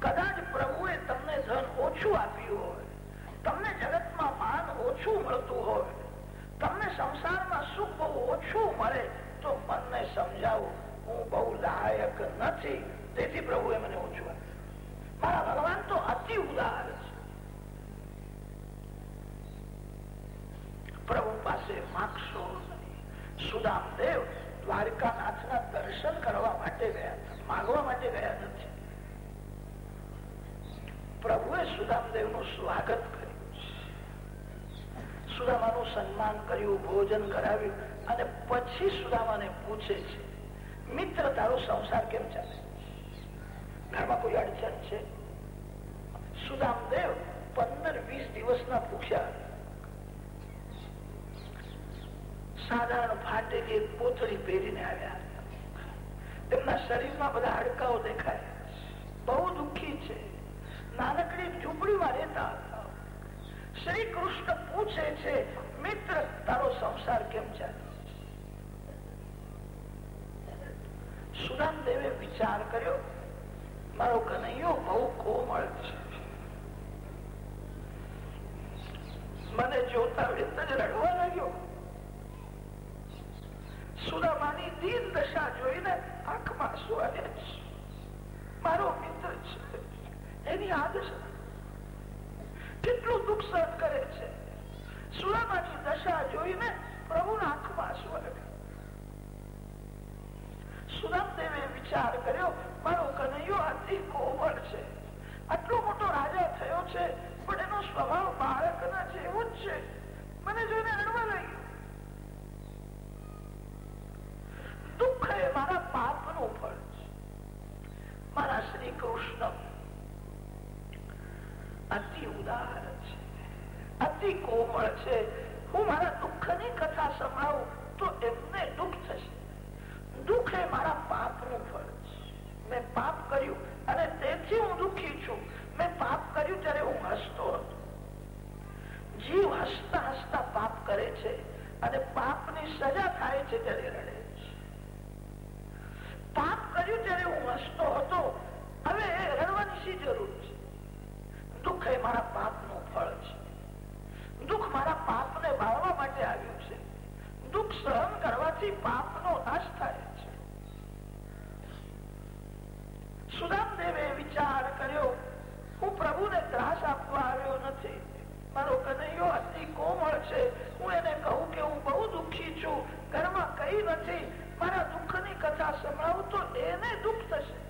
કદાચ પ્રભુએ તમને ધન ઓછું આપ્યું હોય, તમને જગતમાં માન ઓછું મળતું હોય તમને સંસારમાં સુખ બહુ ઓછું મળે તો મનને સમજાવું. હું બહુ લાયક નથી. તેથી પ્રભુએ મને ઓછું મારા ભગવાન તો અતિ ઉદાર છે. પ્રભુ પાસે માગશો સુદામ દેવ દ્વારકાનાથના દર્શન કરવા માટે ગયા માગવા માટે ગયા નથી. પ્રભુએ સુદામદેવનું સ્વાગત કર્યું. સુદામાનું સન્માન કર્યું, ભોજન કરાવ્યું અને પછી સુદામાને પૂછે છે, મિત્ર, તારો સંસાર કેમ ચાલે? ઘરમાં કોઈ અડચણ છે? સુદામદેવ પંદર વીસ દિવસના ભૂખ્યા સાધારણ ફાટેલી કોથળી પહેરીને આવ્યા તેમના શરીરમાં બધા હાડકાઓ દેખાય. બહુ દુઃખી છે. નાનકડી ઝૂંપડીમાં રહેતા હતા. શ્રી કૃષ્ણ પૂછે છે, મિત્ર, તારો સંસાર કેમ ચાલે? સુદામ દેવે વિચાર કર્યો, મારો કનૈયો બહુ કોમળ છે. મને જોતા વ્યક્ત જ રડવા લાગ્યો. સુદામાની દીન દશા જોઈને આંખમાં છે. મારો મિત્ર છે, એની આદત કેટલું સહન કરે છે. સુદામાની દશા જોઈને પ્રભુના આંખમાં આંસુ આવ્યા વિચાર કર્યો, મારો કનૈયો અતિ કોમળ છે. આટલો મોટો રાજા થયો છે, પણ એનો સ્વભાવ બાળકના જેવો જ છે. મને જોઈને રડવા લાગ્યું. દુઃખ એ મારા પાપનું ફળ છે. મારા શ્રી કૃષ્ણ અતિ ઉદાર છે, અતિ કોમળ છે. હું મારા દુઃખની કથા સંભળાવું તો એમને દુઃખ થશે. દુઃખ એ મારા પાપનું ફળ છે. મેં પાપ કર્યું અને તેથી હું દુઃખી છું. મેં પાપ કર્યું ત્યારે હું હસતો હતો. જીવ હસતા હસતા પાપ કરે છે અને પાપની સજા થાય છે ત્યારે રડે છે. પાપ કર્યું ત્યારે હું હસતો હતો. હવે રડવાની શી જરૂર? દુઃખ એ મારા પાપનું ફળ છે. દુઃખ મારા પાપને બાળવા માટે આવ્યું છે. દુઃખ સહન કરવાથી પાપનો નાશ થાય છે. સુદામદેવે વિચાર કર્યો, હું પ્રભુને ત્રાસ આપવા આવ્યો નથી. મારો કનૈયો અતિ કોમળ છે. હું એને કહું કે હું બહુ દુઃખી છું. ઘરમાં કઈ નથી. મારા દુઃખની કથા સંભળાવું તો એને દુઃખ થશે.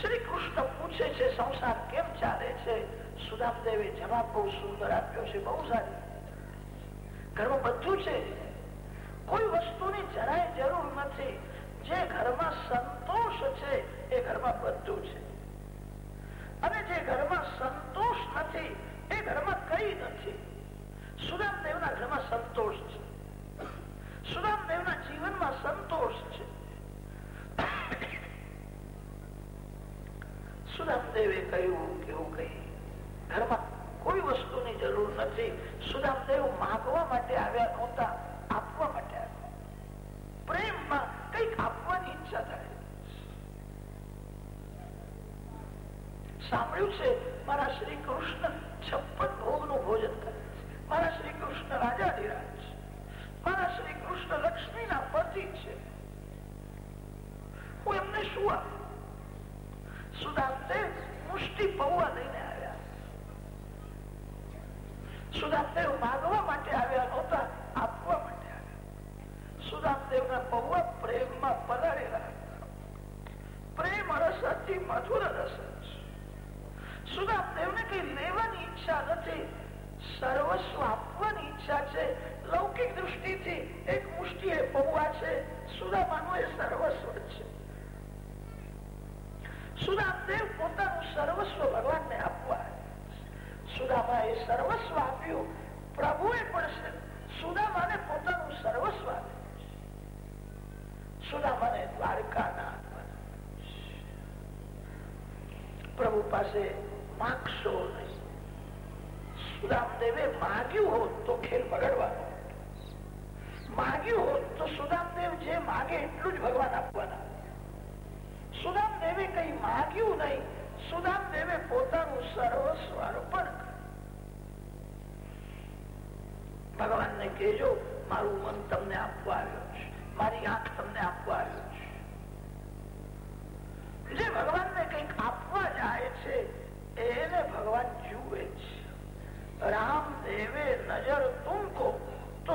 શ્રી કૃષ્ણ પૂછે છે, સંસાર કેમ ચાલે છે? સુદામદેવે જવાબ બહુ સુંદર આપ્યો છે, બહુ સારી. ઘરમાં બધું છે. કોઈ વસ્તુની જરાય જરૂર નથી. જે ઘરમાં સંતોષ છે, એ ઘરમાં બધું છે. અને જે ઘરમાં સંતોષ નથી, એ ઘરમાં કઈ નથી. સુદામદેવના ઘરમાં સંતોષ છે. સુદામદેવના જીવનમાં સંતોષ છે. સુદામ દેવે કહ્યું કેવું કહી ઘરમાં કોઈ વસ્તુની જરૂર નથી. સુદામદેવ માગવા માટે આવ્યા નહોતા, આપવા માટે આવ્યા પ્રેમમાં કંઈક આપવાની ઈચ્છા થાય. સાંભળ્યું છે, મારા શ્રી કૃષ્ણ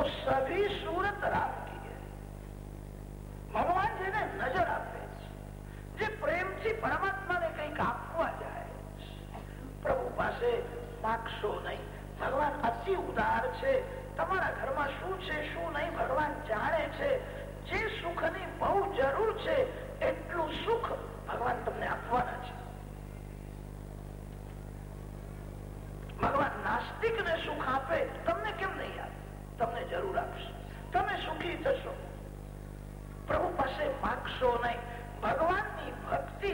સભી સુરત કી ભગવાન જેને નજર આપે જે પ્રેમથી પરમાત્માને કંઈક આપવા જાય પ્રભુ પાસે માગશો નહીં. ભગવાન અતિ ઉદાર છે. તમારા ઘરમાં શું છે, શું નહીં, ભગવાન જાણે છે. જે સુખની બહુ જરૂર છે, એટલું સુખ ભગવાન તમને આપવાના સુખી થશો. પ્રભુ પાસે માગશો નહીં. ભગવાનની ભક્તિ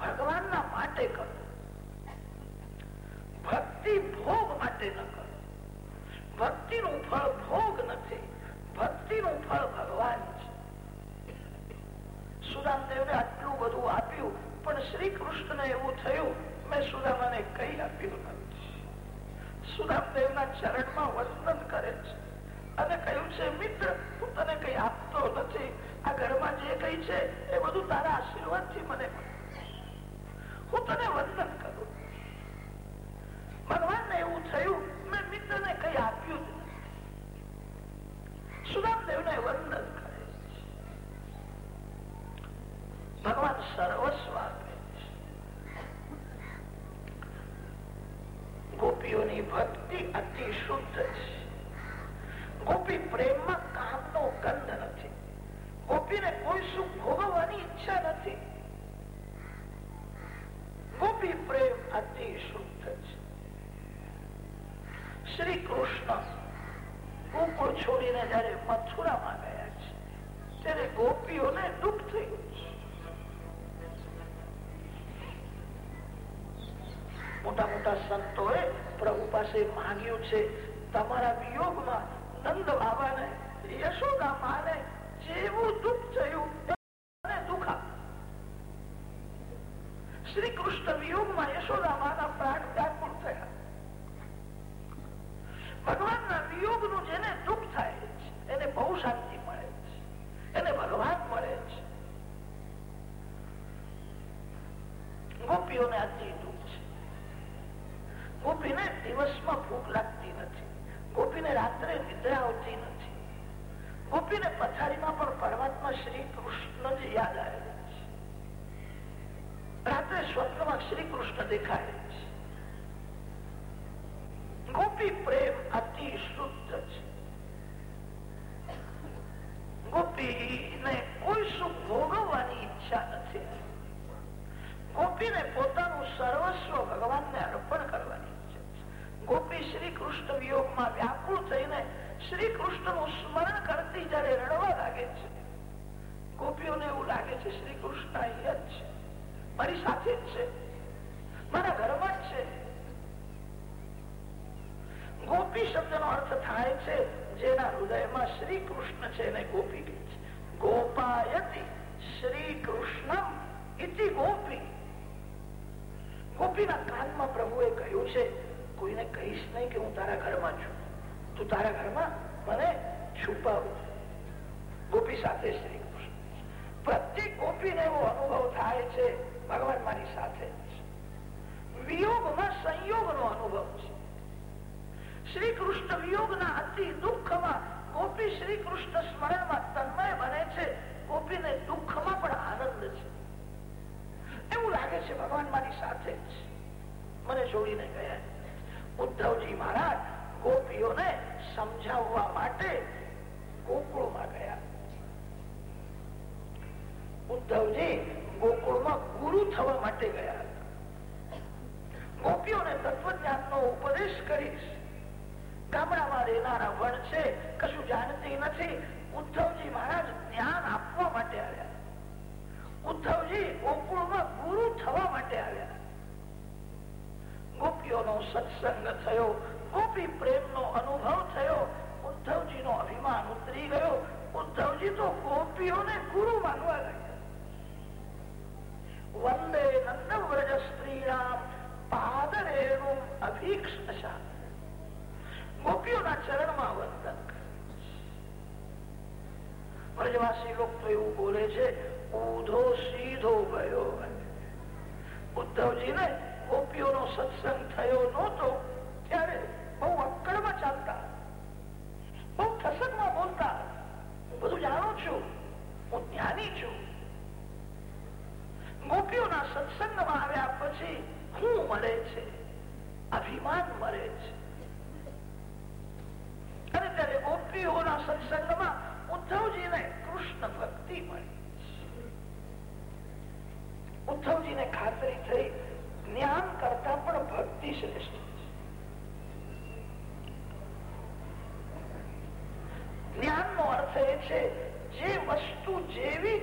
ભગવાનના માટે કરો. ભક્તિ ભોગ માટે ન કરો. ભક્તિનું ફળ ભોગ નથી. ભક્તિનું ફળ ભગવાન છે. સુદામદેવને આટલું બધું આપ્યું, પણ શ્રી કૃષ્ણને એવું થયું, મેં સુદામાને કઈ આપ્યું નથી. સુદામદેવના ચરણમાં વંદન કરે છે. અને કહ્યું છે, મિત્ર તને કઈ આપતો નથી. આ ઘરમાં જે કઈ છે એ બધું તારા આશીર્વાદથી મને હું તને વંદન કરું. ભગવાન ને એવું થયું મોટા મોટા સંતોએ પ્રભુ પાસે માંગ્યું છે. તમારા વિયોગમાં નંદ બાબાને, યશોદા માને જેવું દુઃખ થયું. છોડીને ગયા. ઉદ્ધવજી મહારાજ છે જે વસ્તુ જેવી